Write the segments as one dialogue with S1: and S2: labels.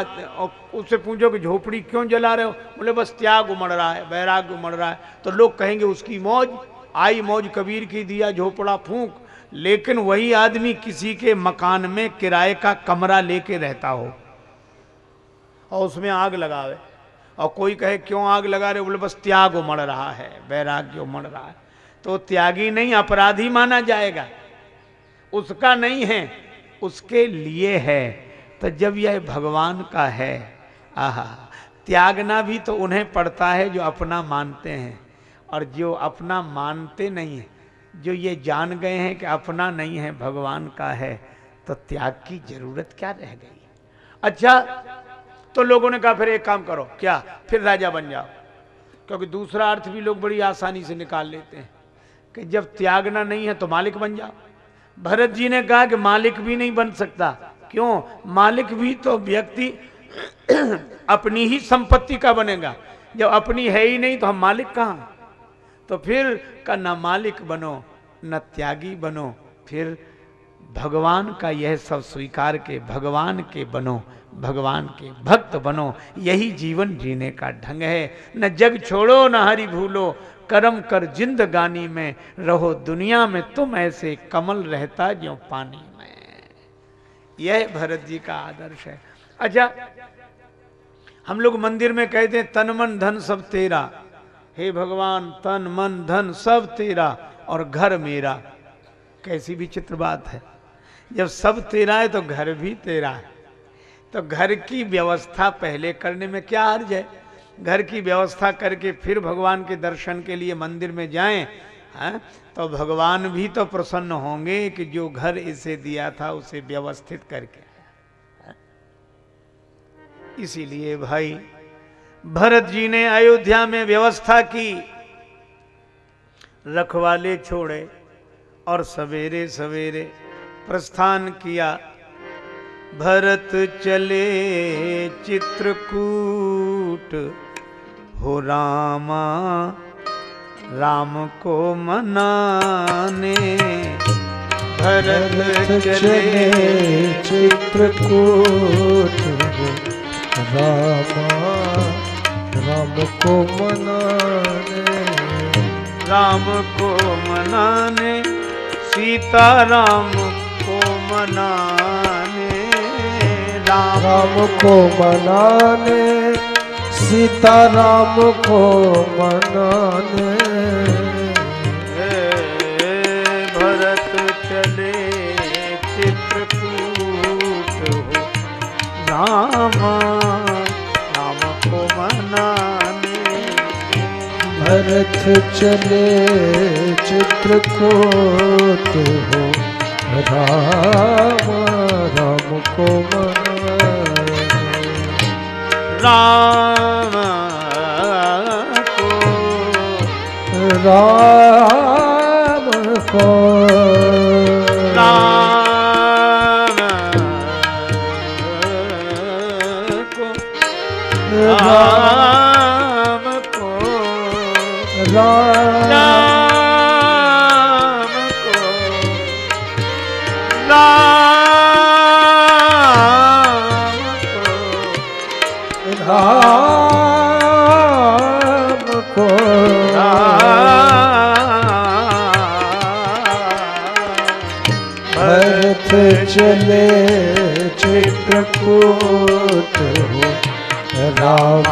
S1: और उससे पूछो कि झोपड़ी क्यों जला रहे हो? बोले, बस त्याग उमड़ रहा है, वैराग्य उमड़ रहा है। तो लोग कहेंगे, उसकी मौज, आई मौज कबीर की दिया झोपड़ा फूंक। लेकिन वही आदमी किसी के मकान में किराए का कमरा लेके रहता हो। और उसमें आग लगावे। और कोई कहे, क्यों आग लगा रहे बोले, बस त्याग उमड़ रहा है, वैराग्य उमड़ रहा है। तो त्यागी नहीं, अपराधी माना जाएगा। उसका नहीं है, उसके लिए है। तो जब यह भगवान का है, आहा, त्यागना भी तो उन्हें पड़ता है जो अपना मानते हैं। और जो अपना मानते नहीं है, जो ये जान गए हैं कि अपना नहीं है, भगवान का है तो त्याग की ज़रूरत क्या रह गई? अच्छा तो लोगों ने कहा, फिर एक काम करो, क्या? फिर राजा बन जाओ। क्योंकि दूसरा अर्थ भी लोग बड़ी आसानी से निकाल लेते हैं कि जब त्यागना नहीं है तो मालिक बन जाओ। भरत जी ने कहा कि मालिक भी नहीं बन सकता। क्यों? मालिक भी तो व्यक्ति अपनी ही संपत्ति का बनेगा। जब अपनी है ही नहीं तो हम मालिक कहाँ? तो फिर का न मालिक बनो, न त्यागी बनो, फिर भगवान का यह सब स्वीकार के, भगवान के बनो, भगवान के भक्त बनो, यही जीवन जीने का ढंग है। न जग छोड़ो, न हरि भूलो, कर्म कर जिंदगानी में रहो। दुनिया में तुम ऐसे कमल रहता जो पानी में। यह भरत जी का आदर्श है। अच्छा हम लोग मंदिर में कहते हैं तन मन धन सब तेरा। हे भगवान, तन मन धन सब तेरा और घर मेरा। कैसी भी चित्र बात है। जब सब तेरा है तो घर भी तेरा है। तो घर की व्यवस्था पहले करने में क्या अर्ज़ है? घर की व्यवस्था करके फिर भगवान के दर्शन के लिए मंदिर में जाएँ है? तो भगवान भी तो प्रसन्न होंगे कि जो घर इसे दिया था उसे व्यवस्थित करके? इसीलिए भाई, भरत जी ने अयोध्या में व्यवस्था की रखवाले छोड़े और सवेरे सवेरे प्रस्थान किया भरत चले चित्रकूट, हो रामा राम को मनाने भरत चले।
S2: चित्रकूट रामा राम को मनाने।
S1: राम को मनाने सीता राम को मनाने। राम
S2: राम को मनाने सीता राम को मनाने।
S1: राम राम को मनाने।
S2: भरत चले चित्र चित्रकूट हो। राम राम को
S1: राम को
S2: राम को चले चित्रकूट हो राम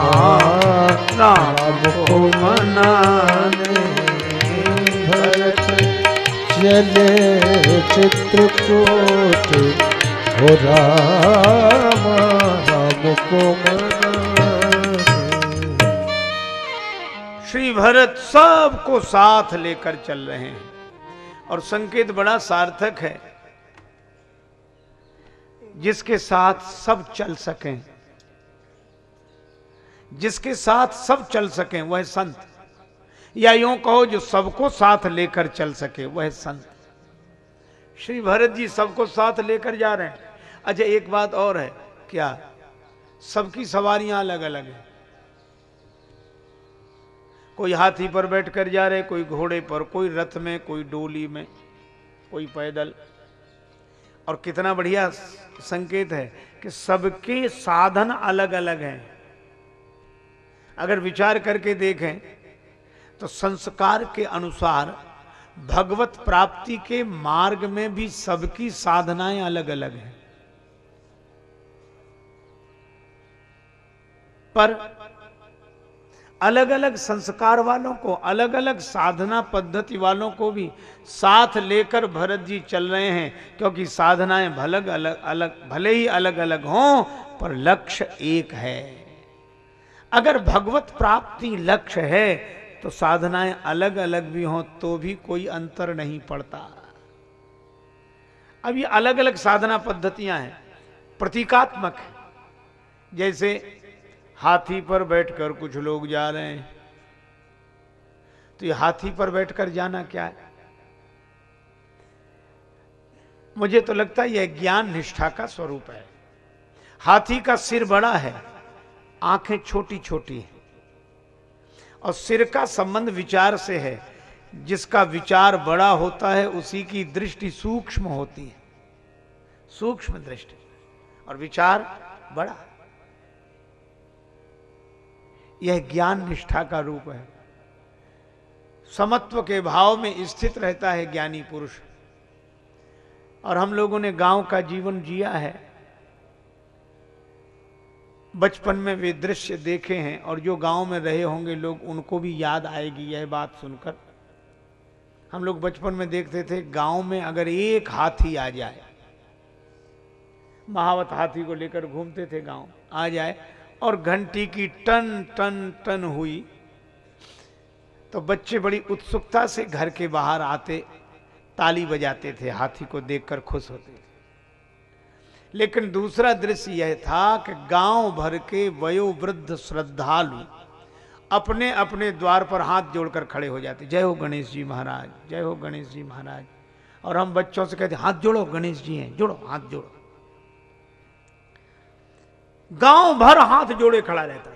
S1: राम को मनाने।
S2: भरत चले चित्रकूट हो राम राम को
S1: श्री भरत सबको साथ लेकर चल रहे हैं। और संकेत बड़ा सार्थक है। जिसके साथ सब चल सकें। जिसके साथ सब चल सकें, वह संत। या यूँ कहो, जो सबको साथ लेकर चल सके, वह संत। श्री भरत जी सबको साथ लेकर जा रहे हैं। अच्छा एक बात और है, क्या? सबकी सवारियाँ अलग अलग हैं। कोई हाथी पर बैठकर जा रहे, कोई घोड़े पर, कोई रथ में, कोई डोली में, कोई पैदल। और कितना बढ़िया संकेत है कि सबके साधन अलग अलग हैं। अगर विचार करके देखें तो संस्कार के अनुसार भगवत प्राप्ति के मार्ग में भी सबकी साधनाएँ अलग अलग हैं। पर अलग अलग संस्कार वालों को अलग अलग साधना पद्धति वालों को भी साथ लेकर भरत जी चल रहे हैं, क्योंकि साधनाएँ भलग अलग अलग, भले ही अलग अलग हों, पर लक्ष्य एक है। अगर भगवत प्राप्ति लक्ष्य है तो साधनाएँ अलग अलग भी हों तो भी कोई अंतर नहीं पड़ता। अब ये अलग अलग साधना पद्धतियाँ हैं, प्रतीकात्मक है। जैसे हाथी पर बैठकर कुछ लोग जा रहे हैं। तो ये हाथी पर बैठकर जाना क्या है? मुझे तो लगता है यह ज्ञान निष्ठा का स्वरूप है। हाथी का सिर बड़ा है, आँखें छोटी छोटी हैं। और सिर का संबंध विचार से है, जिसका विचार बड़ा होता है, उसी की दृष्टि सूक्ष्म होती है। सूक्ष्म दृष्टि। और विचार बड़ा। यह ज्ञान निष्ठा का रूप है। समत्व के भाव में स्थित रहता है ज्ञानी पुरुष। और हम लोगों ने गाँव का जीवन जिया है। बचपन में वे दृश्य देखे हैं और जो गाँव में रहे होंगे लोग, उनको भी याद आएगी यह बात सुनकर। हम लोग बचपन में देखते थे, गाँव में अगर एक हाथी आ जाए, महावत हाथी को लेकर घूमते थे गाँव, आ जाए और घंटी की टन टन टन हुई। तो बच्चे बड़ी उत्सुकता से घर के बाहर आते, ताली बजाते थे, हाथी को देखकर खुश होते थे। लेकिन दूसरा दृश्य यह था कि गाँव भर के वयोवृद्ध श्रद्धालु अपने अपने द्वार पर हाथ जोड़कर खड़े हो जाते। जय हो गणेश जी महाराज, जय हो गणेश जी महाराज। और हम बच्चों से कहते, हाथ जोड़ो, गणेश जी हैं, जोड़ो, हाथ जोड़ो। गाँव भर हाथ जोड़े खड़ा रहता था।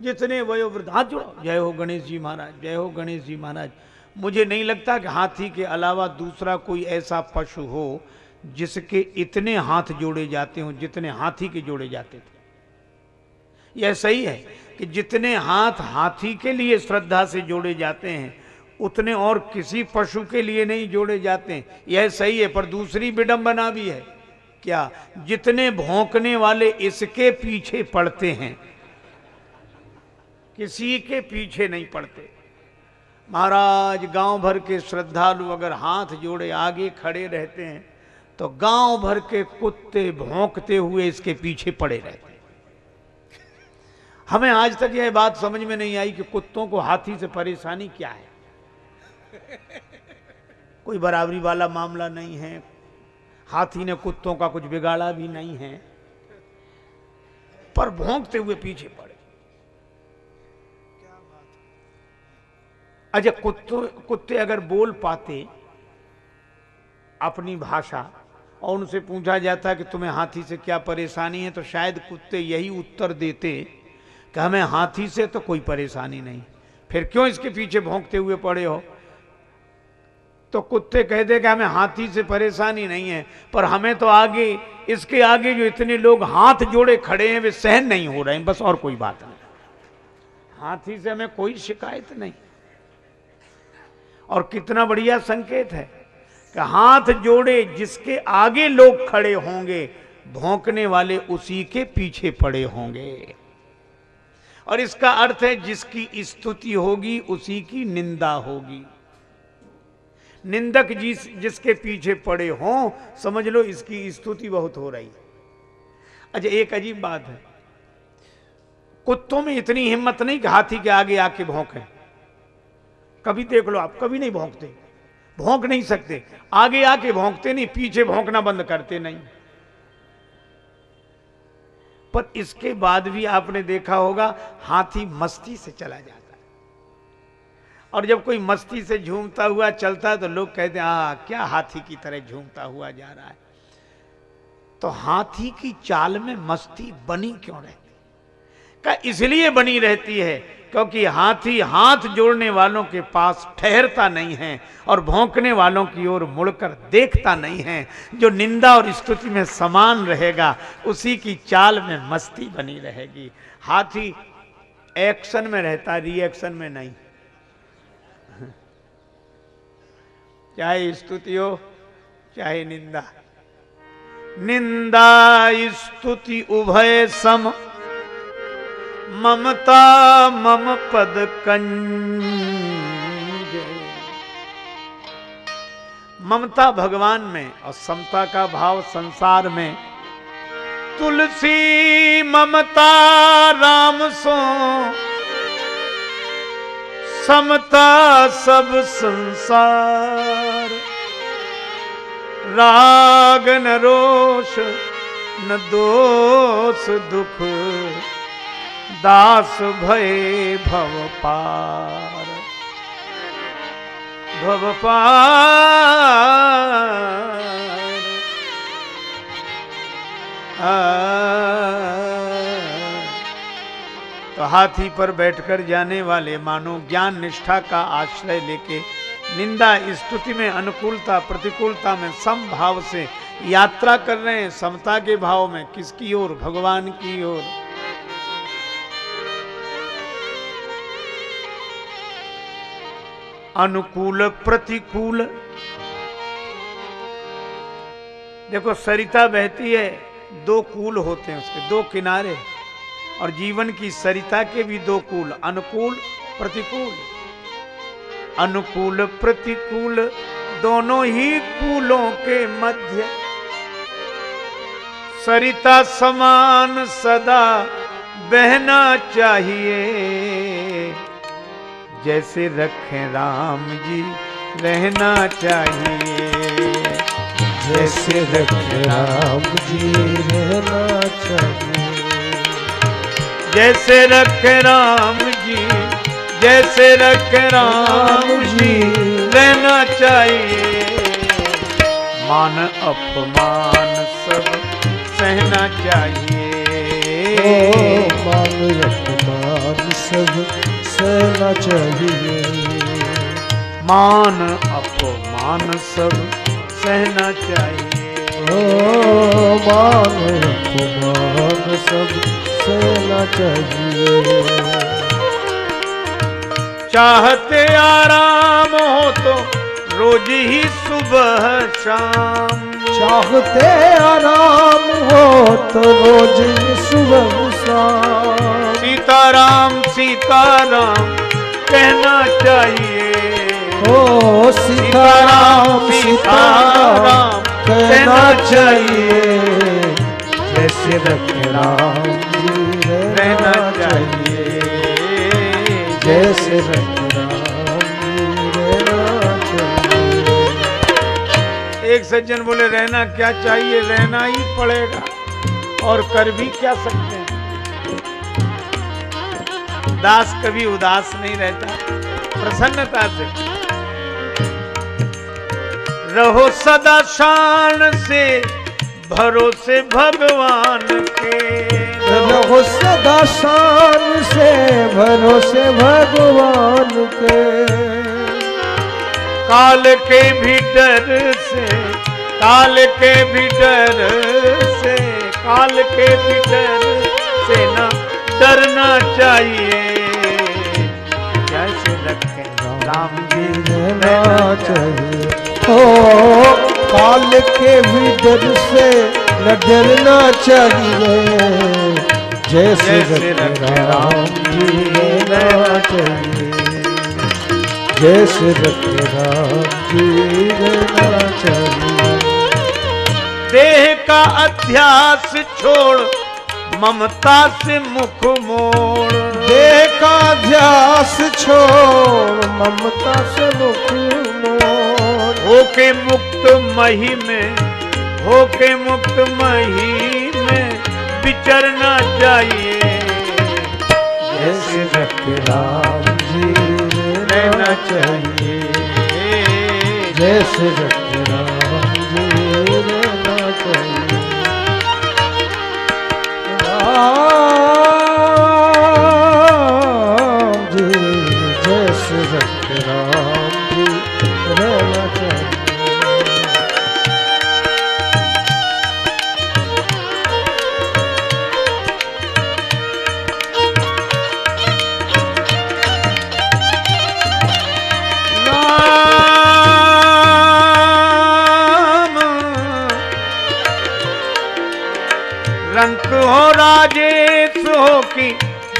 S1: जितने वयोवृद्ध हाथ जोड़ो जय हो गणेश जी महाराज जय हो गणेश जी महाराज। मुझे नहीं लगता कि हाथी के अलावा दूसरा कोई ऐसा पशु हो जिसके इतने हाथ जोड़े जाते हो जितने हाथी के जोड़े जाते थे। यह सही है कि जितने हाथ हाथी के लिए श्रद्धा से जोड़े जाते हैं उतने और किसी पशु के लिए नहीं जोड़े जाते। हैं यह सही है पर दूसरी विडंबना भी है। क्या जितने भौंकने वाले इसके पीछे पड़ते हैं? किसी के पीछे नहीं पड़ते। महाराज गाँव भर के श्रद्धालु अगर हाथ जोड़े आगे खड़े रहते हैं तो गाँव भर के कुत्ते भौंकते हुए इसके पीछे पड़े रहते हमें आज तक यह बात समझ में नहीं आई कि कुत्तों को हाथी से परेशानी क्या है। कोई बराबरी वाला मामला नहीं है हाथी ने कुत्तों का कुछ बिगाड़ा भी नहीं है। पर भोंकते हुए पीछे पड़े। अच्छा कुत्तों, कुत्ते अगर बोल पाते अपनी भाषा और उनसे पूछा जाता कि तुम्हें हाथी से क्या परेशानी है तो शायद कुत्ते यही उत्तर देते कि हमें हाथी से तो कोई परेशानी नहीं। फिर क्यों इसके पीछे भोंकते हुए पड़े हो? तो कुत्ते कह दे कि हमें हाथी से परेशानी नहीं है, पर हमें तो आगे, इसके आगे जो इतने लोग हाथ जोड़े खड़े हैं, वे सहन नहीं हो रहे हैं, बस और कोई बात नहीं। हाथी से हमें कोई शिकायत नहीं। और कितना बढ़िया संकेत है कि हाथ जोड़े जिसके आगे लोग खड़े होंगे, भौंकने वाले उसी के पीछे पड़े होंगे। और इसका अर्थ है, जिसकी स्तुति होगी, उसी की निंदा होगी। निंदक जिस, जिसके पीछे पड़े हों, समझ लो इसकी स्तुति बहुत हो रही अच्छा एक अजीब बात है। कुत्तों में इतनी हिम्मत नहीं कि हाथी के आगे आके भौंके। कभी देख लो आप, कभी नहीं भौंकते। भौंक नहीं सकते। आगे आके भौंकते नहीं, पीछे भौंकना बंद करते नहीं। पर इसके बाद भी आपने देखा होगा, हाथी मस्ती से चला जाता और जब कोई मस्ती से झूमता हुआ चलता है तो लोग कहते हैं, आ, क्या हाथी की तरह झूमता हुआ जा रहा है? तो हाथी की चाल में मस्ती बनी क्यों रहती? का इसलिए बनी रहती है? क्योंकि हाथी हाथ जोड़ने वालों के पास ठहरता नहीं है और भौंकने वालों की ओर मुड़कर देखता नहीं है। जो निंदा और स्तुति में समान रहेगा, उसी की चाल में मस्ती बनी रहेगी। हाथी एक्शन में रहता रिएक्शन में नहीं। चाहे स्तुति हो चाहे निंदा। निंदा, स्तुति उभय सम। ममता, मम पद कंज। ममता भगवान में और समता का भाव संसार में। तुलसी, ममता, राम सो। समता सब संसार। राग न रोष, न दोष दुख, दास भय भव पार। भव पार। तो हाथी पर बैठकर जाने वाले मानो ज्ञान निष्ठा का आश्रय लेके निंदा, स्तुति में अनुकूलता, प्रतिकूलता में सम भाव से यात्रा कर रहे हैं, समता के भाव में, किसकी ओर? भगवान की ओर। अनुकूल, प्रतिकूल। देखो, सरिता बहती है, दो कूल होते हैं उसके, दो किनारे। और जीवन की सरिता के भी दो कूल, अनुकूल, प्रतिकूल। अनुकूल, प्रतिकूल, दोनों ही कूलों के मध्य। सरिता समान सदा बहना चाहिए। जैसे रखें राम जी, रहना चाहिए।
S2: जैसे रख राम जी, रहना चाहिए।
S1: जैसे रख राम जी, जैसे रख राम जी, रहना चाहिए। मान अपमान सब सहना चाहिए।
S2: मान अपमान सब सहना चाहिए।
S1: मान अपमान सब सहना चाहिए
S2: ओ मान अपमान सब सहना चाहिए।
S1: चाहते आराम हो तो रोज ही सुबह शाम।
S2: चाहते आराम हो तो रोज ही सुबह शाम।
S1: सीताराम सीताराम कहना चाहिए।
S2: ओ सीताराम सीताराम कहना चाहिए। जैसे रख राम।
S1: एक सज्जन बोले, रहना क्या चाहिए? रहना ही पड़ेगा। और कर भी क्या सकते हैं? दास कभी उदास नहीं रहता। प्रसन्नता से। रहो सदा शान से, भरोसे भगवान के।
S2: रहो सदा शान से भरोसे भगवान के।
S1: काल के भी डर से काल के भी डर से काल के भी डर से ना डरना चाहिए। कैसे रखे राम जी
S2: रहना चाहिए। ओ काल के भी डर से न डरना चाहिए। जैसे
S1: जैसे
S2: राम जी रहना चाहिए। जैसे राम जी रहना चाहिए।
S1: देह का अध्यास छोड़ ममता से मुख मोड़।
S2: देह का अध्यास छोड़ ममता से मुख मोड़।
S1: होके मुक्त मही में होके मुक्त मही में विचरना चाहिए
S2: जैसे रख राम जी रहना चाहिए। जैसे रख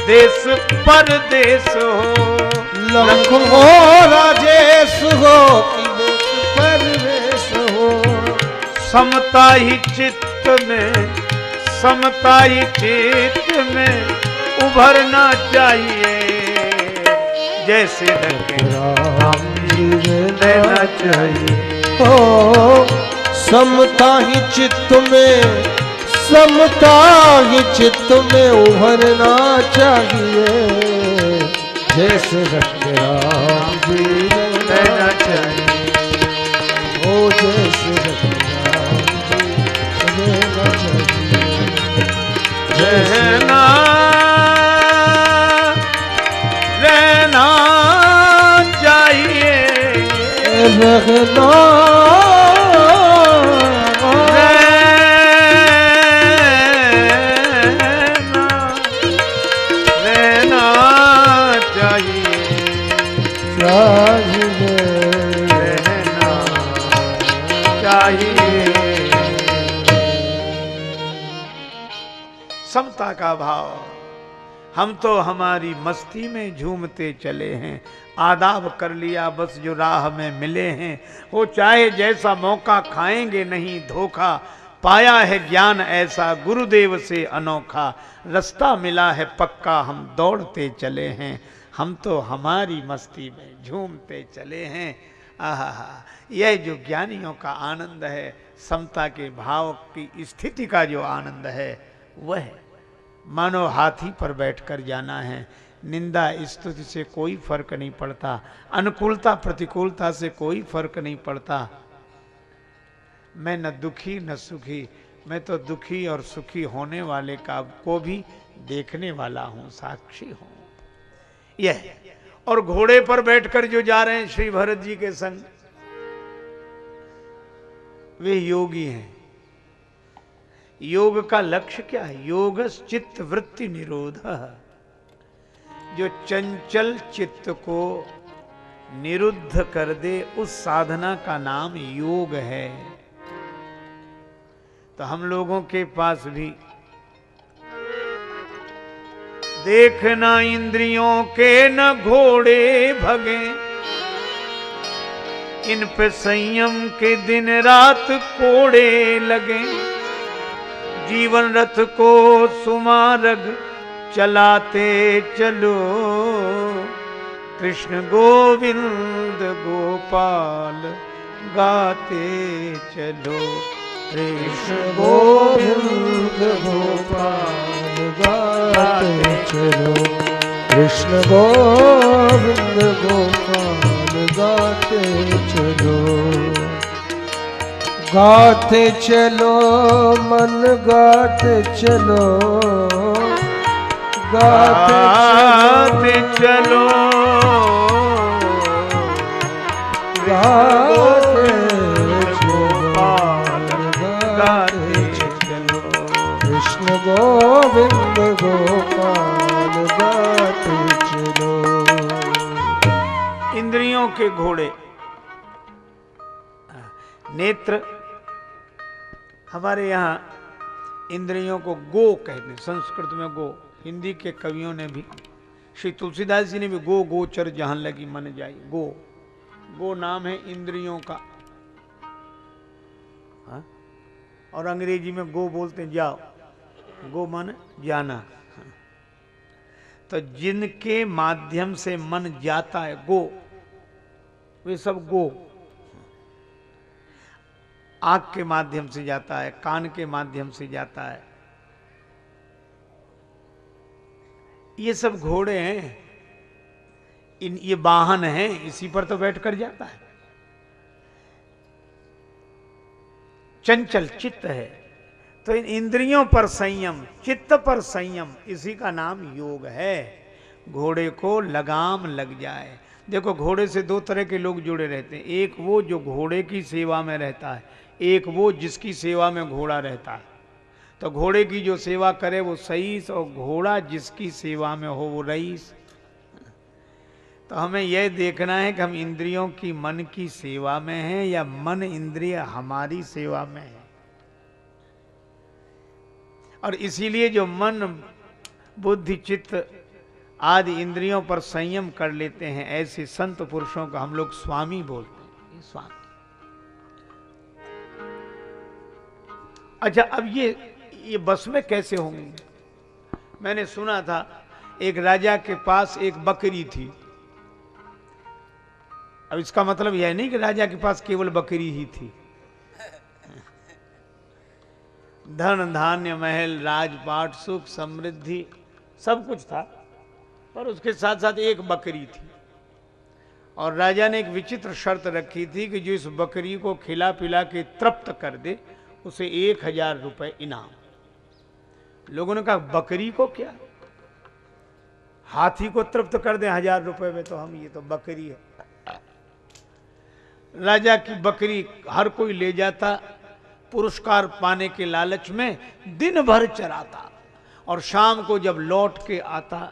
S1: देश परदेश हो
S2: लख हो राजेश हो कि देश परवेश। हो
S1: समता ही चित्त में समता ही चित्त में उभरना चाहिए। जैसे
S2: राम
S1: लेना चाहिए।
S2: हो समता ही चित्त में समता चित्त में उभरना चाहिए। जैसे रख राम जी
S1: लेना चाहिए।
S2: हो जैसे राम जी लेना चाहिए।
S1: रहना रहना चाहिए।
S2: रहना
S1: रहना हम तो हमारी मस्ती में झूमते चले हैं। आदाब कर लिया बस जो राह में मिले हैं। वो चाहे जैसा मौका खाएँगे नहीं धोखा। पाया है ज्ञान ऐसा गुरुदेव से अनोखा। रास्ता मिला है पक्का, हम दौड़ते चले हैं। हम तो हमारी मस्ती में झूमते चले हैं। आहा यह जो ज्ञानियों का आनंद है, समता के भाव की स्थिति का जो आनंद है, वह मानो हाथी पर बैठकर जाना है। निंदा स्तुति से कोई फ़र्क नहीं पड़ता। अनुकूलता प्रतिकूलता से कोई फ़र्क नहीं पड़ता। मैं न दुखी, न सुखी। मैं तो दुखी और सुखी होने वाले का को भी देखने वाला हूँ, साक्षी हूँ। यह। और घोड़े पर बैठकर जो जा रहे हैं, श्री भरत जी के संग, वे योगी हैं। योग का लक्ष्य क्या है? योग चित्त वृत्ति निरोध। जो चंचल चित्त को निरुद्ध कर दे, उस साधना का नाम योग है। तो हम लोगों के पास भी देखना इंद्रियों के न घोड़े भगे। इन पे संयम के दिन रात कोड़े लगे। जीवन रथ को सुमारग चलाते चलो। कृष्ण गोविंद गोपाल गाते चलो। कृष्ण गोविंद
S2: गोपाल गाते चलो। कृष्ण गोविंद गोपाल गाते चलो। गाते चलो मन गाते चलो। गाते
S1: गाते चलो।
S2: गाते चलो। कृष्ण गोविंद गोपाल गाते चलो
S1: इंद्रियों के घोड़े। नेत्र हमारे यहाँ इंद्रियों को गो कहते हैं, संस्कृत में गो। हिंदी के कवियों ने भी, श्री तुलसीदास जी ने भी गो, गोचर जहाँ लगी मन जाई, गो। गो नाम है इंद्रियों का। हाँ? और अंग्रेज़ी में गो बोलते हैं, जाओ। गो मन जाना। तो जिनके माध्यम से मन जाता है, गो। वे सब गो। आँख के माध्यम से जाता है, कान के माध्यम से जाता है। ये सब घोड़े हैं, इन, ये वाहन हैं, इसी पर तो बैठ कर जाता है। चंचल चित्त है तो इन इंद्रियों पर संयम, चित्त पर संयम, इसी का नाम योग है। घोड़े को लगाम लग जाए। देखो, घोड़े से दो तरह के लोग जुड़े रहते हैं। एक वो जो घोड़े की सेवा में रहता है एक वो जिसकी सेवा में घोड़ा रहता है। तो घोड़े की जो सेवा करे वो सईस और घोड़ा जिसकी सेवा में हो वो रईस। तो हमें यह देखना है कि हम इंद्रियों की मन की सेवा में हैं या मन इंद्रिय हमारी सेवा में है। और इसीलिए जो मन, बुद्धि, चित्त आदि इंद्रियों पर संयम कर लेते हैं, ऐसे संत पुरुषों का हम लोग स्वामी बोलते हैं। स्वामी। अच्छा अब ये ये बस में कैसे होंगे? मैंने सुना था, एक राजा के पास एक बकरी थी। अब इसका मतलब यह नहीं कि राजा के पास केवल बकरी ही थी। धन, धान्य, महल, राजपाट, सुख, समृद्धि, सब कुछ था, पर उसके साथ साथ एक बकरी थी। और राजा ने एक विचित्र शर्त रखी थी कि जो इस बकरी को खिला पिला के तृप्त कर दे उसे एक हज़ार रुपए इनाम। लोगों ने कहा, बकरी को क्या? हाथी को तृप्त कर दे हज़ार रुपए में तो हम, ये तो बकरी है। राजा की बकरी हर कोई ले जाता, पुरस्कार पाने के लालच में दिन भर चराता और शाम को जब लौट के आता,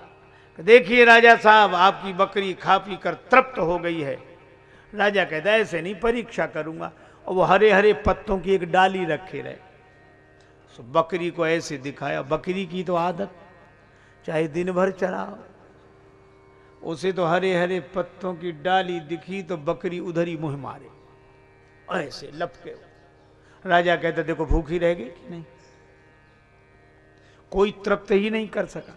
S1: देखिए राजा साहब, आपकी बकरी खा पी कर तृप्त हो गई है। राजा कहता, ऐसे नहीं, परीक्षा करूँगा। और वो हरे हरे पत्तों की एक डाली रखे रहे। सो बकरी को ऐसे दिखाया, बकरी की तो आदत, चाहे दिन भर चराओ, उसे तो हरे हरे पत्तों की डाली दिखी तो बकरी उधर ही मुँह मारे, ऐसे लपके। राजा कहते, देखो, भूखी रह गई कि नहीं? कोई तृप्त ही नहीं कर सका।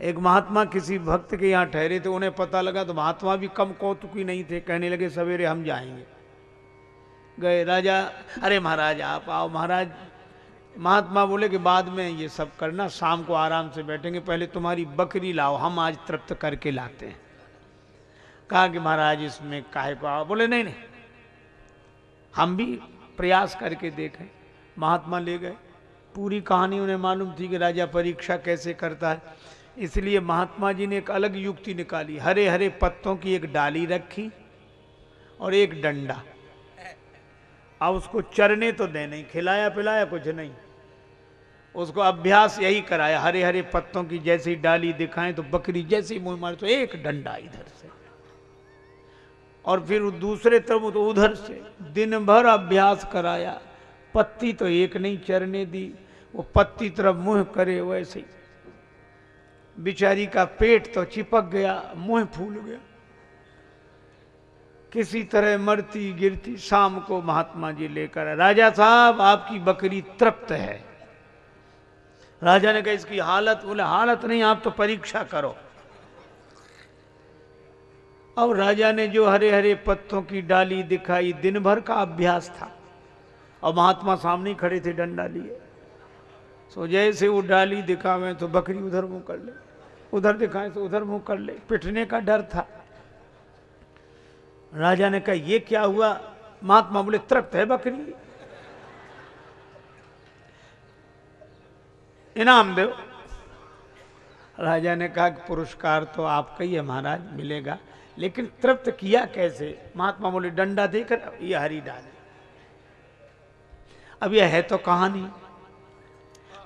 S1: एक महात्मा किसी भक्त के यहाँ ठहरे थे, उन्हें पता लगा तो महात्मा भी कम कौतुकी नहीं थे, कहने लगे, सवेरे हम जाएँगे। गए, राजा, अरे महाराज, आप आओ, महाराज। महात्मा बोले कि बाद में ये सब करना, शाम को आराम से बैठेंगे, पहले तुम्हारी बकरी लाओ, हम आज तृप्त करके लाते हैं। कहा कि महाराज, इसमें काहे आओ? बोले, नहीं नहीं, हम भी प्रयास करके देखें। महात्मा ले गए। पूरी कहानी उन्हें मालूम थी कि राजा परीक्षा कैसे करता है। इसलिए महात्मा जी ने एक अलग युक्ति निकाली। हरे हरे पत्तों की एक डाली रखी और एक डंडा। अब उसको चरने तो दे नहीं, खिलाया पिलाया कुछ नहीं। उसको अभ्यास यही कराया हरे हरे पत्तों की जैसी डाली दिखाएँ तो बकरी जैसी मुँह मारे तो एक डंडा इधर से। और फिर दूसरे तरफ़ तो उधर से दिन भर अभ्यास कराया, पत्ती तो एक नहीं चरने दी, वो पत्ती तरफ़ मुँह करे वैसे ही। बिचारी का पेट तो चिपक गया, मुँह फूल गया। किसी तरह मरती गिरती शाम को महात्मा जी लेकर राजा साहब, आपकी बकरी तृप्त है। राजा ने कहा, इसकी हालत, बोले, हालत नहीं, आप तो परीक्षा करो। अब राजा ने जो हरे हरे पत्तों की डाली दिखाई दिन भर का अभ्यास था। और महात्मा सामने खड़े थे, डंडा लिए। सो जैसे वो डाली दिखावे तो बकरी उधर मुँह कर ले। उधर दिखाए तो उधर मुँह कर ले। पिटने का डर था। राजा ने कहा, ये क्या हुआ? महात्मा बोले, तृप्त है बकरी। इनाम दो। राजा ने कहा कि पुरस्कार तो आपका ही है महाराज, मिलेगा। लेकिन तृप्त किया कैसे? महात्मा बोले, डंडा देकर ये हरी डाल अब यह है तो कहानी।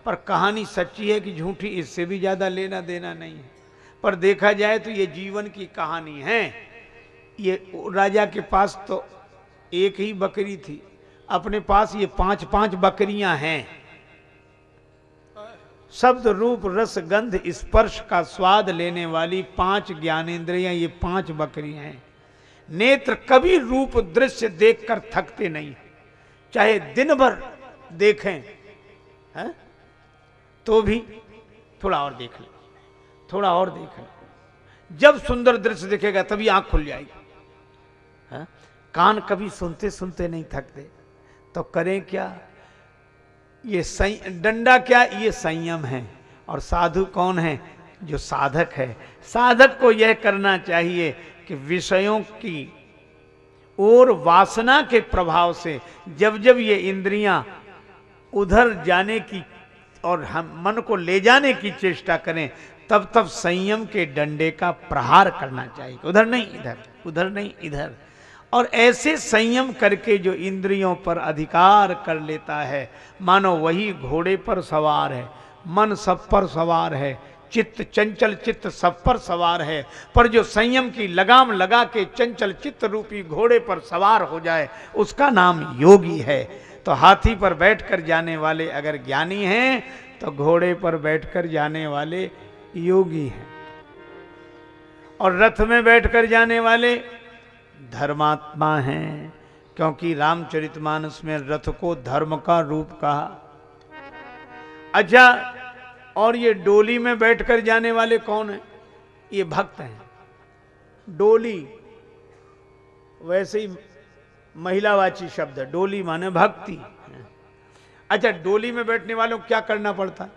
S1: पर कहानी सच्ची है कि झूठी, इससे भी ज़्यादा लेना देना नहीं है। पर देखा जाए तो ये जीवन की कहानी है। ये राजा के पास तो एक ही बकरी थी। अपने पास ये पाँच पाँच बकरियाँ हैं। शब्द रूप, रस, गंध, स्पर्श का स्वाद लेने वाली पाँच ज्ञानेन्द्रियाँ ये पाँच बकरियाँ हैं। नेत्र कभी रूप, दृश्य देखकर थकते नहीं। चाहे दिन भर देखें, है? तो भी थोड़ा और देख ले, थोड़ा और देख ले। जब सुंदर दृश्य दिखेगा, तभी आँख खुल जाएगी? कान कभी सुनते सुनते नहीं थकते। तो करें क्या? ये डंडा क्या? ये संयम है। और साधु कौन है? जो साधक है। साधक को यह करना चाहिए कि विषयों की और वासना के प्रभाव से जब जब ये इंद्रियाँ उधर जाने की और हम मन को ले जाने की चेष्टा करें, तब तब संयम के डंडे का प्रहार करना चाहिए। उधर नहीं, इधर, उधर नहीं, इधर। और ऐसे संयम करके जो इंद्रियों पर अधिकार कर लेता है, मानो वही घोड़े पर सवार है, मन सब पर सवार है, चित्त चंचल चित्त सब पर सवार है, पर जो संयम की लगाम लगा के चंचल चित्त रूपी घोड़े पर सवार हो जाए, उसका नाम योगी है। तो हाथी पर बैठकर जाने वाले अगर ज्ञानी हैं तो घोड़े पर बैठकर जाने वाले योगी हैं। और रथ में बैठकर जाने वाले धर्मात्मा हैं, क्योंकि रामचरितमानस में रथ को धर्म का रूप कहा। अच्छा और ये डोली में बैठकर जाने वाले कौन है? ये भक्त हैं। डोली, वैसे ही महिलावाची शब्द है डोली माने भक्ति। अच्छा डोली में बैठने वालों क्या करना पड़ता?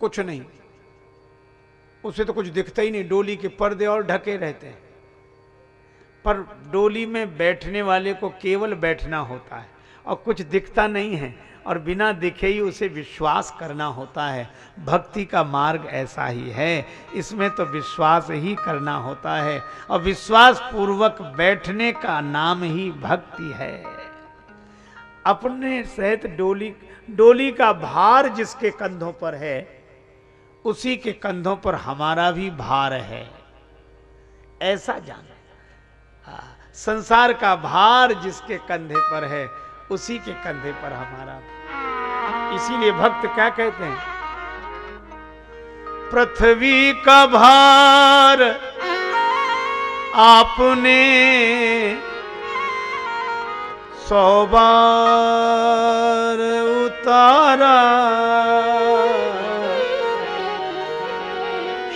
S1: कुछ नहीं। उसे तो कुछ दिखता ही नहीं, डोली के पर्दे और ढके रहते हैं। पर डोली में बैठने वाले को केवल बैठना होता है और कुछ दिखता नहीं है और बिना दिखे ही उसे विश्वास करना होता है। भक्ति का मार्ग ऐसा ही है। इसमें तो विश्वास ही करना होता है और विश्वास पूर्वक बैठने का नाम ही भक्ति है। अपने सहित डोली डोली का भार जिसके कंधों पर है उसी के कंधों पर हमारा भी भार है। ऐसा जान। हाँ, संसार का भार जिसके कंधे पर है उसी के कंधे पर हमारा इसीलिए भक्त क्या कहते हैं? पृथ्वी का भार आपने सौ बार उतारा।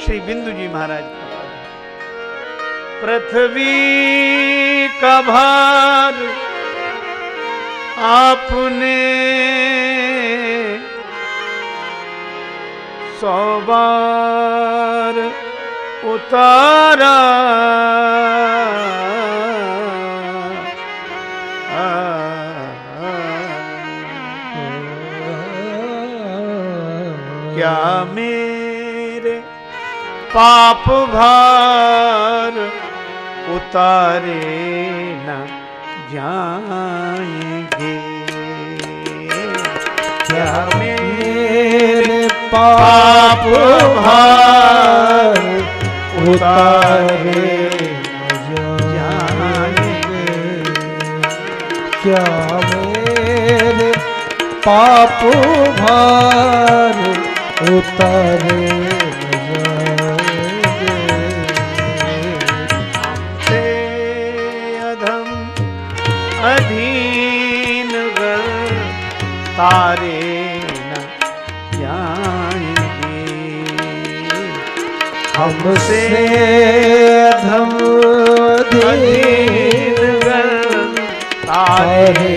S1: श्री बिंदु जी महाराज पृथ्वी का भार आपने सौ बार उतारा पाप भार उतारे न जाएँगे।
S2: क्या मेरे पाप भार उतारे जाएँगे। क्या मेरे पाप भार उतारे हमसे धम
S1: अधीन हम तारे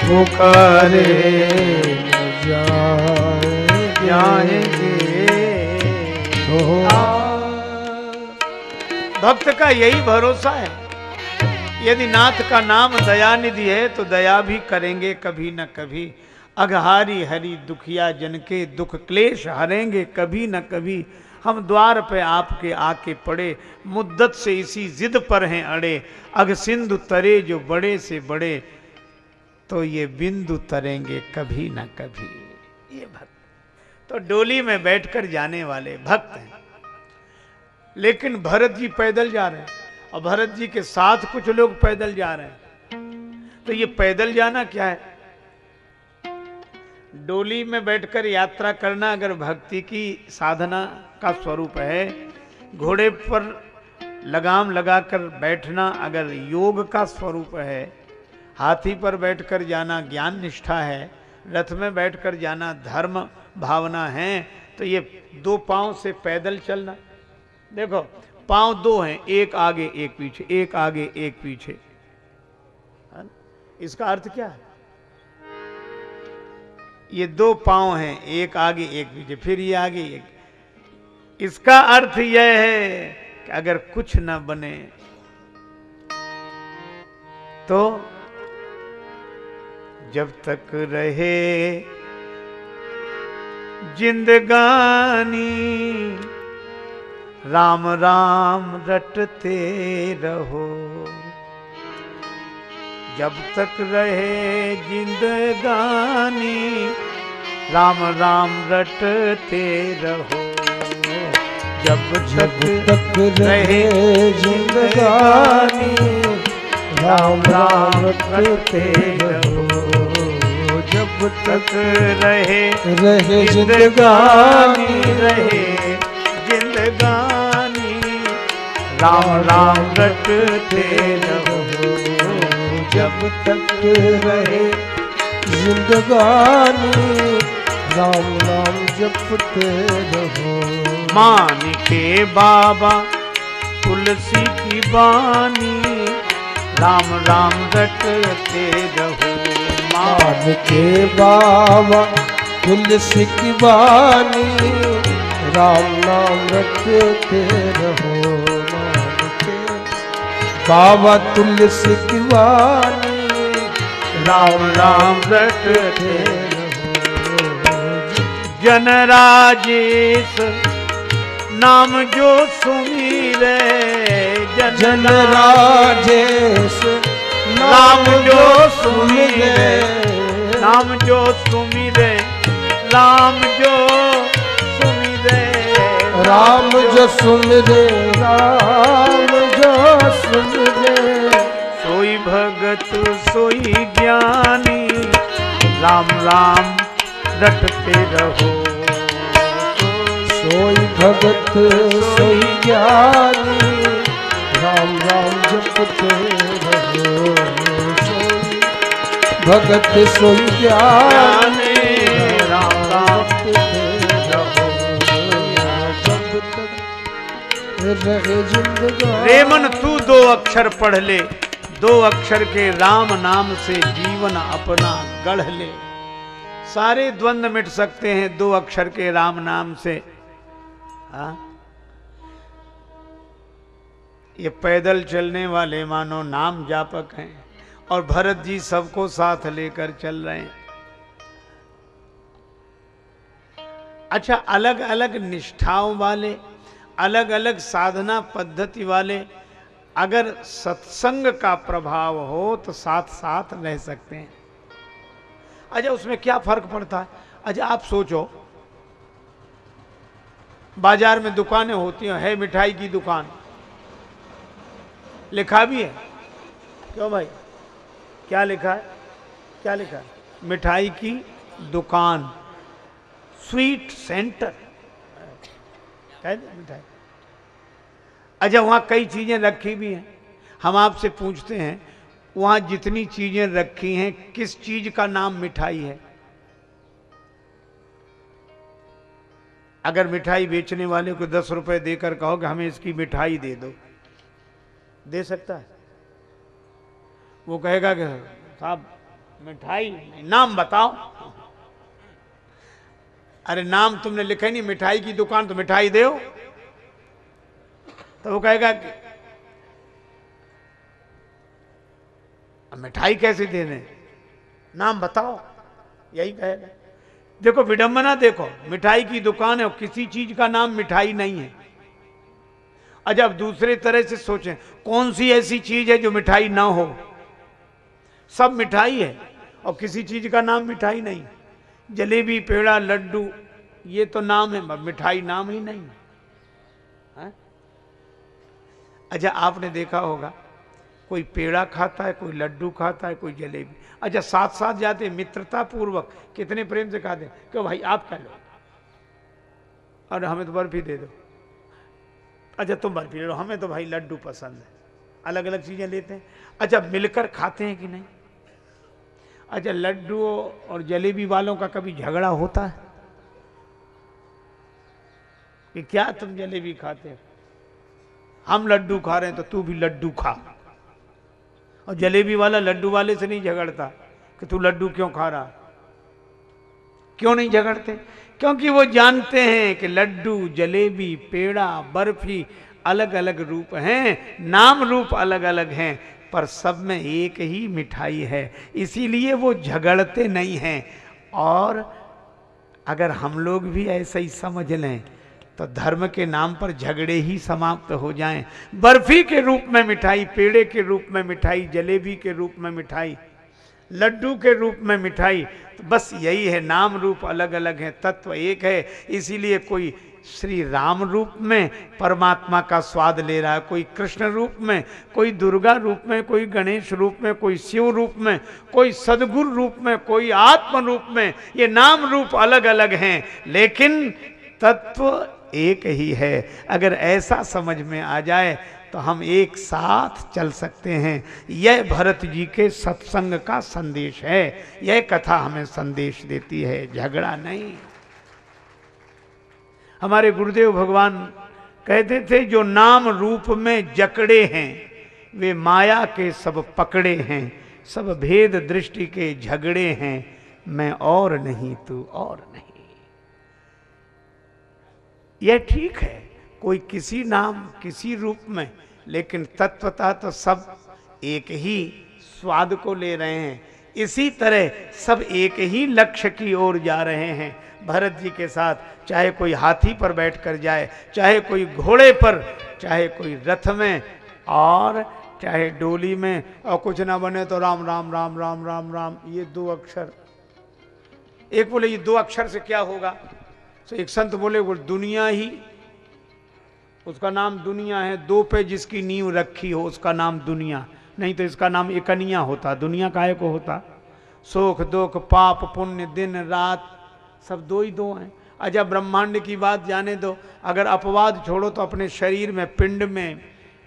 S1: पुकारे
S2: तो
S1: भक्त का यही भरोसा है। यदि नाथ का नाम दया निधि है तो दया भी करेंगे कभी न कभी। अघहारी हरि दुखिया जन के दुख क्लेश हरेंगे कभी न कभी। हम द्वार पे आपके आके पड़े मुद्दत से इसी जिद पर हैं अड़े। अग सिंधु तरे जो बड़े से बड़े। तो ये बिंदु तरेंगे कभी ना कभी। ये भक्त। तो डोली में बैठकर जाने वाले भक्त हैं। लेकिन भरत जी पैदल जा रहे हैं और भरत जी के साथ कुछ लोग पैदल जा रहे हैं। तो ये पैदल जाना क्या है? डोली में बैठकर यात्रा करना अगर भक्ति की साधना का स्वरूप है, घोड़े पर लगाम लगाकर बैठना अगर योग का स्वरूप है हाथी पर बैठकर जाना ज्ञान निष्ठा है, रथ में बैठकर जाना धर्म भावना है तो ये दो पाँव से पैदल चलना। देखो, पाँव दो हैं, एक आगे, एक पीछे, एक आगे, एक पीछे। इसका अर्थ क्या है? ये दो पाँव हैं, एक आगे, एक पीछे, फिर ये आगे, एक। इसका अर्थ यह है कि अगर कुछ न बने तो जब तक रहे जिंदगानी राम राम रटते रहो। जब तक रहे जिंदगानी राम राम रटते रहो। जब
S2: जब
S1: तक
S2: तक
S1: रहे
S2: जिंदगानी राम राम करते रहो।
S1: जब तक रहे
S2: रहे
S1: जिंदगानी रहे जिंदगानी। राम राम रटते रहो।
S2: जब तक रहे जिंदगानी। राम राम जपते रहो।
S1: मान के बाबा तुलसी की बानी। राम राम रटते रहो मान
S2: के बाबा तुलसी की बानी। राम नाम रटते रहो मान के बाबा तुलसी की बानी।
S1: राम राम रटते जन राजेश नाम जो सुमीरे। जन
S2: राजेश
S1: नाम जो सुमिरे। नाम जो सुमिरे राम जो सुमिरे।
S2: राम जो सुमिरे राम जो सुमिरे।
S1: सोई भगत सोई ज्ञानी राम राम रटते रहो।
S2: सोई भगत सोई ज्ञानी। राम राम जपते रहो। भगत सोई ज्ञानी
S1: राम राम रेमन तू दो अक्षर पढ़ ले। दो अक्षर के राम नाम से जीवन अपना गढ़ ले। सारे द्वंद्व मिट सकते हैं दो अक्षर के राम नाम से। हाँ? ये पैदल चलने वाले मानो नाम जापक हैं और भरत जी सबको साथ लेकर चल रहे हैं। अच्छा अलग अलग निष्ठाओं वाले अलग अलग साधना पद्धति वाले, अगर सत्संग का प्रभाव हो तो साथ साथ रह सकते हैं। अच्छा उसमें क्या फ़र्क पड़ता है? अच्छा आप सोचो, बाज़ार में दुकानें होती हैं, है मिठाई की दुकान लिखा भी है। क्यों भाई? क्या लिखा है? क्या लिखा है? मिठाई की दुकान, स्वीट सेंटर। मिठाई। अच्छा वहाँ कई चीज़ें रखी भी हैं। हम आपसे पूछते हैं, वहाँ जितनी चीज़ें रखी हैं, किस चीज़ का नाम मिठाई है? अगर मिठाई बेचने वाले को दस रुपए देकर कहो कि हमें इसकी मिठाई दे दो। दे सकता है। वो कहेगा कि साहब मिठाई, नाम बताओ। अरे नाम तुमने लिखा नहीं, मिठाई की दुकान तो मिठाई दो तो वो कहेगा कि मिठाई कैसे दे दें नाम बताओ। यही कहेगा। देखो, विडंबना देखो, मिठाई की दुकान है और किसी चीज़ का नाम मिठाई नहीं है। अच्छा दूसरे तरह से सोचें, कौन सी ऐसी चीज़ है जो मिठाई ना हो? सब मिठाई है, और किसी चीज़ का नाम मिठाई नहीं। जलेबी, पेड़ा, लड्डू, ये तो नाम है, मगर मिठाई नाम ही नहीं। है? हाँ? अच्छा आपने देखा होगा, कोई पेड़ा खाता है, कोई लड्डू खाता है, कोई जलेबी। अच्छा साथ साथ जाते मित्रता पूर्वक कितने प्रेम से खाते क्यों भाई, आप खा लो, और हमें तो बर्फ़ी दे दो। अच्छा तुम बर्फ़ी ले लो, हमें तो भाई लड्डू पसंद है। अलग अलग चीज़ें लेते हैं। अच्छा मिलकर खाते हैं कि नहीं? अच्छा लड्डू और जलेबी वालों का कभी झगड़ा होता है? कि क्या तुम जलेबी खाते हो? हम लड्डू खा रहे हैं तो तू भी लड्डू खा। और जलेबी वाला लड्डू वाले से नहीं झगड़ता कि तू लड्डू क्यों खा रहा? क्यों नहीं झगड़ते? क्योंकि वो जानते हैं कि लड्डू, जलेबी, पेड़ा, बर्फ़ी अलग अलग रूप हैं, नाम रूप अलग अलग हैं, पर सब में एक ही मिठाई है। इसीलिए वो झगड़ते नहीं हैं। और अगर हम लोग भी ऐसा ही समझ लें तो धर्म के नाम पर झगड़े ही समाप्त हो जाएँ। बर्फ़ी के रूप में मिठाई, पेड़े के रूप में मिठाई, जलेबी के रूप में मिठाई लड्डू के रूप में मिठाई। तो बस यही है, नाम रूप अलग अलग है, तत्व एक है। इसीलिए कोई श्री राम रूप में परमात्मा का स्वाद ले रहा है, कोई कृष्ण रूप में, कोई दुर्गा रूप में, कोई गणेश रूप में, कोई शिव रूप में, कोई सदगुरु रूप में, कोई आत्म रूप में, ये नाम रूप अलग अलग हैं। लेकिन तत्व एक ही है। अगर ऐसा समझ में आ जाए तो हम एक साथ चल सकते हैं। यह भरत जी के सत्संग का संदेश है। यह कथा हमें संदेश देती है। झगड़ा नहीं। हमारे गुरुदेव भगवान कहते थे, जो नाम रूप में जकड़े हैं, वे माया के सब पकड़े हैं, सब भेद दृष्टि के झगड़े हैं, मैं और नहीं, तू और नहीं। यह ठीक है। कोई किसी नाम, किसी रूप में, लेकिन तत्वता तो सब एक ही स्वाद को ले रहे हैं। इसी तरह सब एक ही लक्ष्य की ओर जा रहे हैं। भरत जी के साथ चाहे कोई हाथी पर बैठ कर जाए, चाहे कोई घोड़े पर, चाहे कोई रथ में, और चाहे डोली में, और कुछ ना बने तो राम राम राम राम राम राम, ये दो अक्षर। एक बोले, ये दो अक्षर से क्या होगा? तो एक संत बोले, वो दुनिया ही उसका नाम दुनिया है, दो पे जिसकी नींव रखी हो, उसका नाम दुनिया। नहीं तो इसका नाम एकनिया होता, दुनिया काय को होता? सुख दुख, पाप, पुण्य, दिन, रात, सब दो ही दो हैं। अच्छा ब्रह्मांड की बात जाने दो। अगर अपवाद छोड़ो तो अपने शरीर में, पिंड में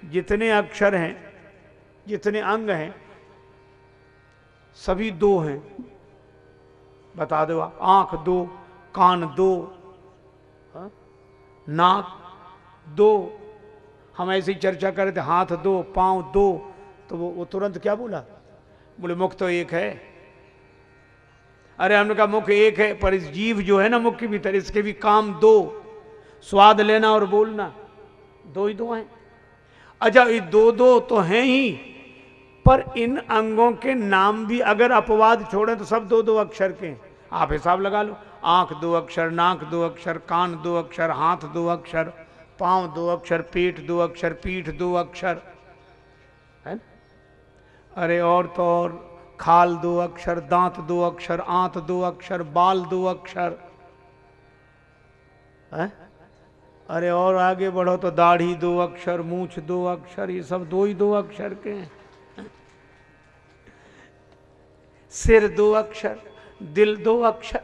S1: जितने अक्षर हैं, जितने अंग हैं, सभी दो हैं। बता दो आँख दो, कान दो हाँ? नाक दो। हम ऐसी चर्चा कर रहे थे हाथ दो पाँव दो तो वो, वो तुरंत क्या बोला? बोले मुख तो एक है। अरे हमने कहा मुख एक है पर इस जीव जो है ना मुख के भीतर इसके भी काम दो। स्वाद लेना और बोलना दो ही दो हैं। अच्छा ये दो दो तो हैं ही पर इन अंगों के नाम भी अगर अपवाद छोड़े तो सब दो दो अक्षर के आप हिसाब लगा लो। आँख दो अक्षर नाक दो अक्षर कान दो अक्षर हाथ दो अक्षर पाँव दो अक्षर पेट दो अक्षर पीठ दो अक्षर। है अरे और तो और खाल दो अक्षर दांत दो अक्षर आंत दो अक्षर बाल दो अक्षर। है? अरे और आगे बढ़ो तो दाढ़ी दो अक्षर मूछ दो अक्षर ये सब दो ही दो अक्षर के हैं। सिर दो अक्षर दिल दो अक्षर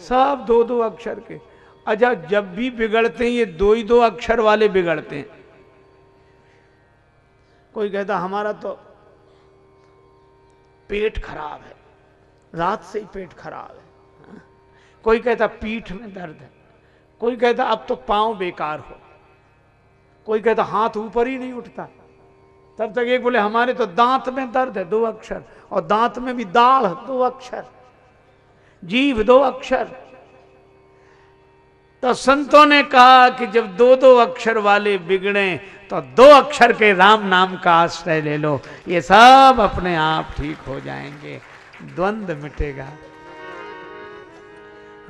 S1: सब दो दो अक्षर के। अच्छा जब भी बिगड़ते हैं, ये दो ही दो अक्षर वाले बिगड़ते हैं। कोई कहता, हमारा तो पेट खराब है, रात से ही पेट खराब है। कोई कहता, पीठ में दर्द है। कोई कहता, अब तो पाँव बेकार हो। कोई कहता, हाथ ऊपर ही नहीं उठता। तब तक एक बोले, हमारे तो दांत में दर्द है, दो अक्षर, और दांत में भी दाढ़ दो अक्षर। जीव, दो अक्षर। तो संतों ने कहा कि जब दो दो अक्षर वाले बिगड़े तो दो अक्षर के राम नाम का आश्रय ले लो। ये सब अपने आप ठीक हो जाएँगे। द्वंद मिटेगा।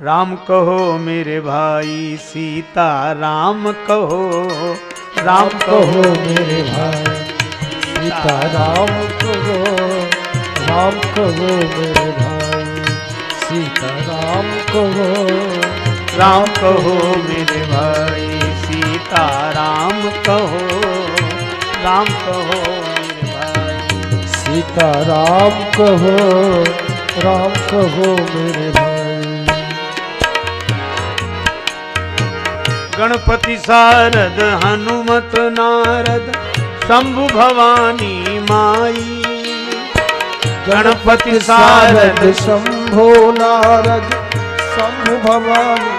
S1: राम कहो, मेरे भाई सीता, राम कहो।
S2: राम कहो, मेरे भाई सीता, राम कहो। राम कहो, मेरे भाई सीता, राम कहो।
S1: राम कहो मेरे भाई सीता राम कहो। राम कहो मेरे भाई।
S2: सीता राम कहो राम कहो मेरे भाई।
S1: गणपति शारद हनुमत नारद शंभु भवानी माई। गणपति सारद
S2: शंभो नारद शंभु भवानी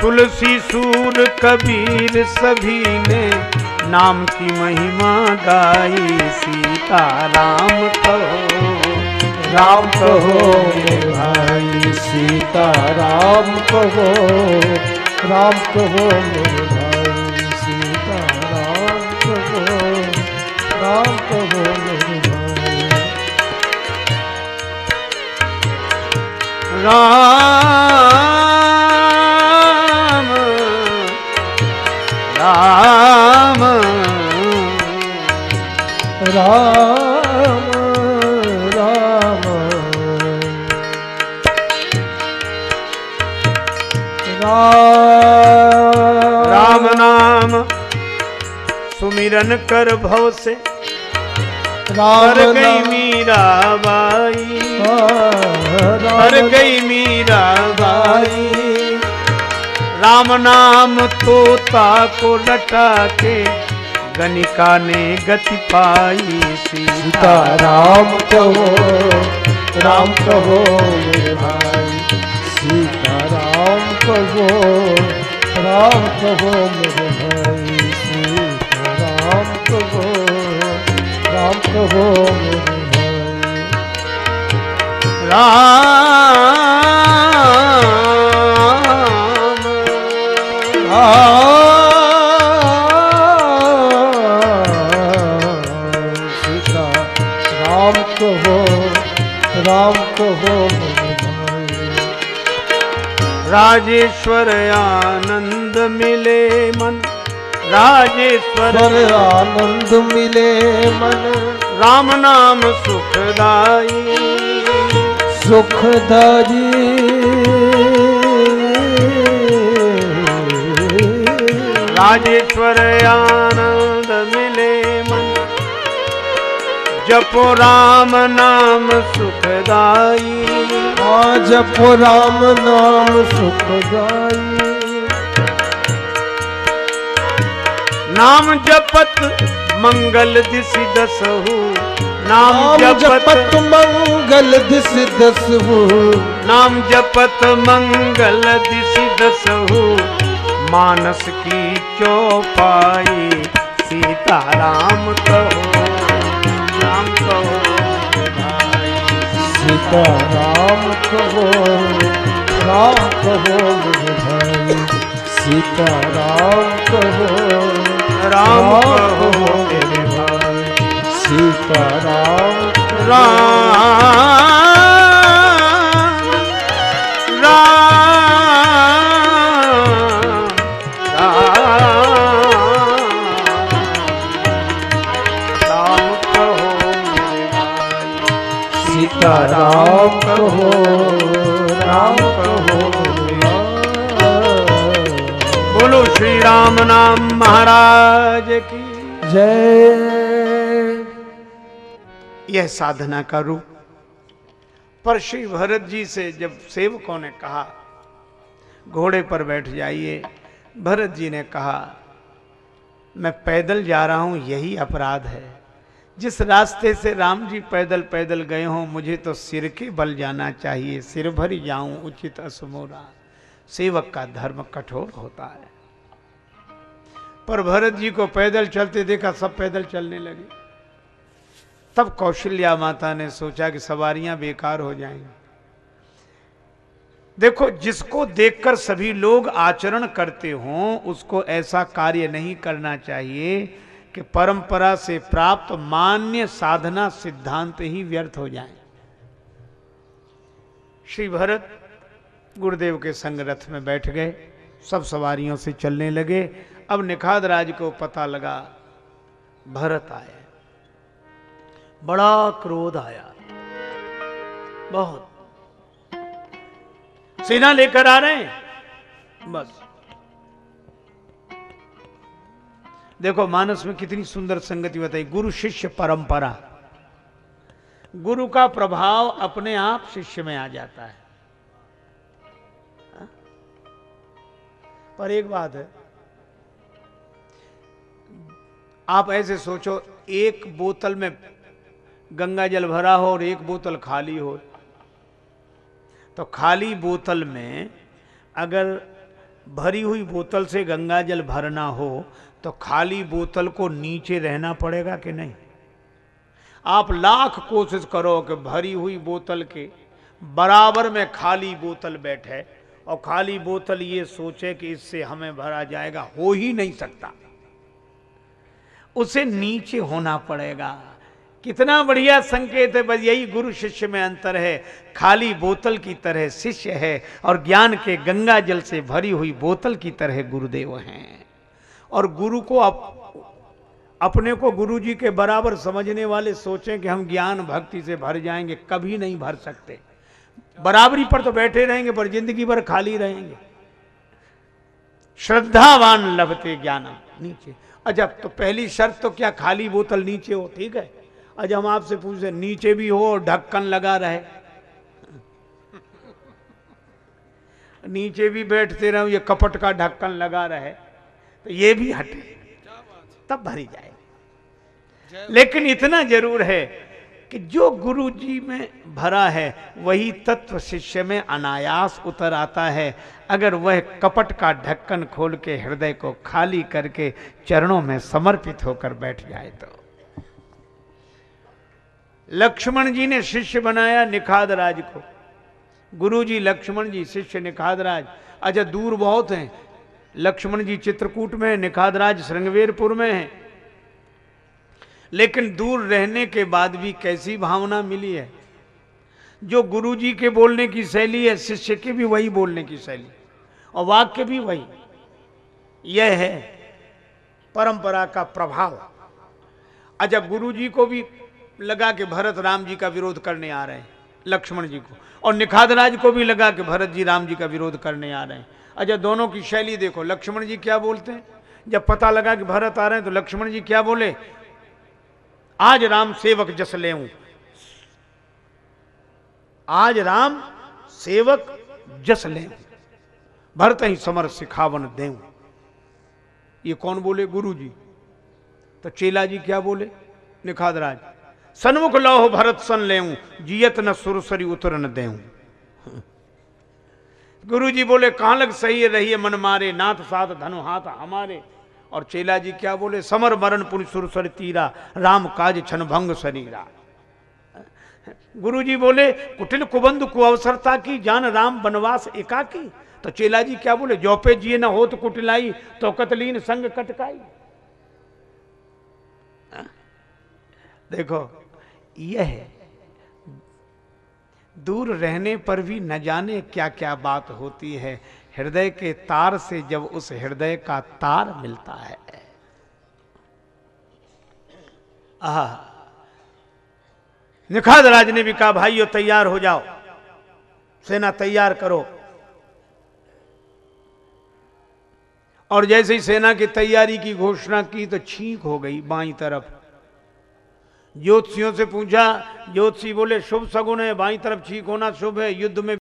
S1: तुलसी सूर कबीर सभी ने नाम की महिमा गाई। सीता राम कहो
S2: राम कहो। भाई सीता राम कहो। राम कहो मेरे भाई सीता राम कहो मेरे भाई।
S1: राम सुमिरन कर भव से। कर गई मीरा बाई कर गई मीरा बाई राम नाम तोता को लटा के गनिका ने गति पाई
S2: सीता
S1: सीता
S2: राम कहो राम कहो मेरे भाई। सीता राम कहो राम कहो मेरे भाई। राम कहो राम
S1: राम राजेश्वर आनंद मिले मन राजेश्वर।
S2: आनंद मिले मन।
S1: राम नाम सुखदाई
S2: सुखदाई
S1: राजेश्वर आनंद मिले मन। जपो राम नाम सुखदाई
S2: आज राम नाम सुखदाई
S1: नाम जपत मंगल दिशि दसहु। नाम
S2: नाम
S1: जपत
S2: मंगल दिस दसहु।
S1: नाम जपत मंगल दिशि दसहु। मानस की चौपाई सीता राम कहो। राम कहो।
S2: सीता राम कहो। राम कहो भाई। सीता राम कहो।
S1: राम कहो मेरे भाई।
S2: सीता राम
S1: राम राम नाम महाराज की।
S2: जय।
S1: यह साधना का रूप। पर श्री भरत जी से जब सेवकों ने कहा घोड़े पर बैठ जाइए भरत जी ने कहा मैं पैदल जा रहा हूँ यही अपराध है। जिस रास्ते से राम जी पैदल पैदल गए हों मुझे तो सिर के बल जाना चाहिए सिर भर जाऊँ उचित असमोरा। सेवक का धर्म कठोर होता है। पर भरत जी को पैदल चलते देखा, सब पैदल चलने लगे। तब कौशल्या माता ने सोचा कि सवारियाँ बेकार हो जाएँगी। देखो, जिसको देखकर सभी लोग आचरण करते हों, उसको ऐसा कार्य नहीं करना चाहिए कि परंपरा से प्राप्त मान्य साधना सिद्धांत ही व्यर्थ हो जाए। श्री भरत गुरुदेव के संग रथ में बैठ गए, सब सवारियों से चलने लगे। अब निखाद राज को पता लगा, भरत आए। बड़ा क्रोध आया। बहुत। सेना लेकर आ रहे हैं। बस। देखो, मानस में कितनी सुंदर संगति बताई। गुरु शिष्य परंपरा। गुरु का प्रभाव अपने आप शिष्य में आ जाता है। हाँ? पर एक बात है आप ऐसे सोचो, एक बोतल में गंगा जल भरा हो और एक बोतल खाली हो। तो खाली बोतल में अगर भरी हुई बोतल से गंगा जल भरना हो तो खाली बोतल को नीचे रहना पड़ेगा कि नहीं? आप लाख कोशिश करो कि भरी हुई बोतल के बराबर में खाली बोतल बैठे और खाली बोतल ये सोचे कि इससे हमें भरा जाएगा, हो ही नहीं सकता। उसे नीचे होना पड़ेगा। कितना बढ़िया संकेत है बस यही गुरु शिष्य में अंतर है। खाली बोतल की तरह शिष्य है और ज्ञान के गंगा जल से भरी हुई बोतल की तरह गुरुदेव हैं। और गुरु को अप, अपने को गुरु जी के बराबर समझने वाले सोचें कि हम ज्ञान भक्ति से भर जाएँगे कभी नहीं भर सकते। बराबरी पर तो बैठे रहेंगे पर ज़िंदगी भर खाली रहेंगे। श्रद्धावान लभते ज्ञानम नीचे। अच्छा तो पहली शर्त तो क्या खाली बोतल नीचे हो, ठीक है? आज हम आपसे पूछते, नीचे भी हो और ढक्कन लगा रहे। नीचे भी बैठते रहो, ये कपट का ढक्कन लगा रहे तो ये भी हटे, तब भरी जाए लेकिन इतना ज़रूर है कि जो गुरु जी में भरा है, वही तत्व शिष्य में अनायास उतर आता है। अगर वह कपट का ढक्कन खोल के हृदय को खाली करके चरणों में समर्पित होकर बैठ जाए तो। लक्ष्मण जी ने शिष्य बनाया निखाद राज को। गुरु जी लक्ष्मण जी, शिष्य निखाद राज अच्छा दूर बहुत हैं। लक्ष्मण जी चित्रकूट में निखाद राज श्रृंगवेरपुर में है। लेकिन दूर रहने के बाद भी कैसी भावना मिली है? जो गुरु जी के बोलने की शैली है, शिष्य के भी वही बोलने की शैली, और वाक्य भी वही। यह है परंपरा का प्रभाव। अच्छा गुरु जी को भी लगा कि भरत राम जी का विरोध करने आ रहे हैं, लक्ष्मण जी को, और निखाद राज को भी लगा कि भरत जी राम जी का विरोध करने आ रहे हैं अच्छा दोनों की शैली देखो, लक्ष्मण जी क्या बोलते हैं? जब पता लगा कि भरत आ रहे हैं तो लक्ष्मण जी क्या बोले? आज राम सेवक जस ले आज राम सेवक जस ले भरत ही समर सिखावन दे ये कौन बोले? गुरु जी तो चेला जी क्या बोले? निखाद राज। सन्मुख लौह भरत सन ले जियत न सुरसरी उतर न दे गुरु जी बोले कहाँ लग सही रही मन मारे, नाथ साथ धनु हाथ हमारे। और चेला जी क्या बोले? समर मरण पुन सुरसर तीरा, राम काज छन भंग शरीरा गुरु जी बोले, कुटिल कुबंध को अवसरता की, जान राम बनवास एकाकी। तो चेला जी क्या बोले? जौपे जिए न हो तो कुटिलाई तो कतलीन संग कटकाई। देखो, यह दूर रहने पर भी न जाने क्या क्या बात होती है। हृदय के तार से जब उस हृदय का तार मिलता है। आह। निखाद राज ने भी कहा, भाइयों, तैयार हो जाओ। सेना तैयार करो। और जैसे ही सेना की तैयारी की घोषणा की तो छींक हो गई बाई तरफ़। ज्योतिषियों से पूछा, ज्योतिषी बोले, शुभ सगुन है, बाई तरफ़ छींक होना शुभ है, युद्ध में